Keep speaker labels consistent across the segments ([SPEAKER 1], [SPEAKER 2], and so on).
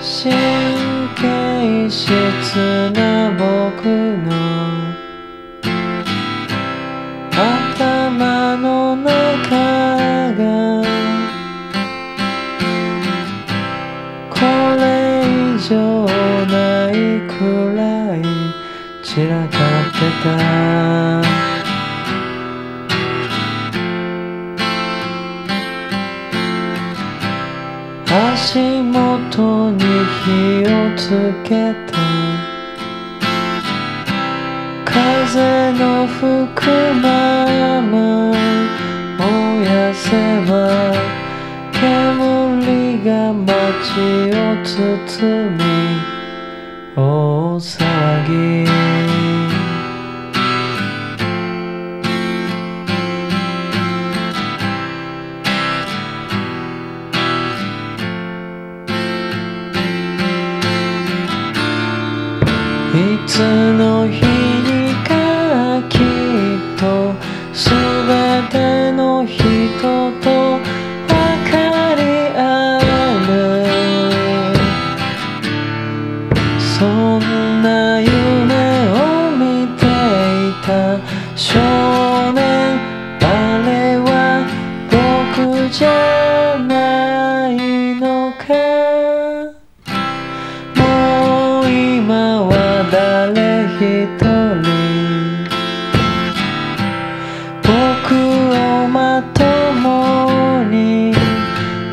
[SPEAKER 1] 神経質な僕の頭の中がこれ以上ないくらい散らかってた足元に火をつけて風の吹くまま燃やせば煙が街を包み大騒ぎ。つの日にかきっとすべての人と分かり合える。そんな夢を見ていた少年。一人僕をまともに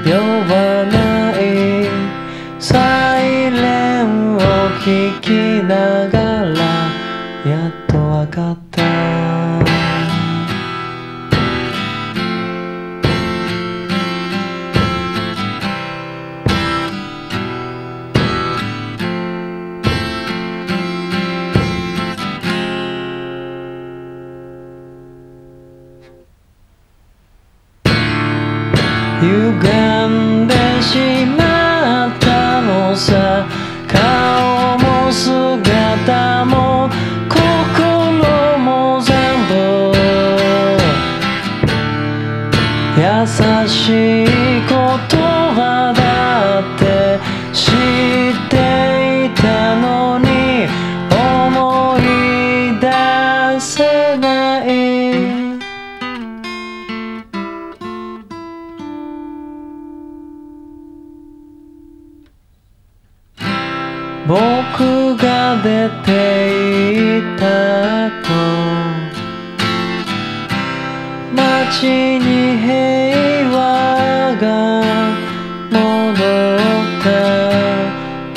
[SPEAKER 1] 呼ばないサイレンを聞きながらやっとわかった。歪んでしまったのさ。顔も姿も心も全部。優しい言葉だ。僕が出ていたと。街に平和が戻った。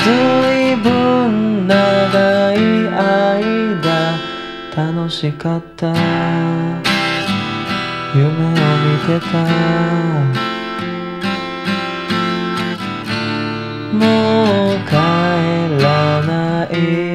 [SPEAKER 1] ずいぶん長い間楽しかった。夢を見てた。Mm-hmm.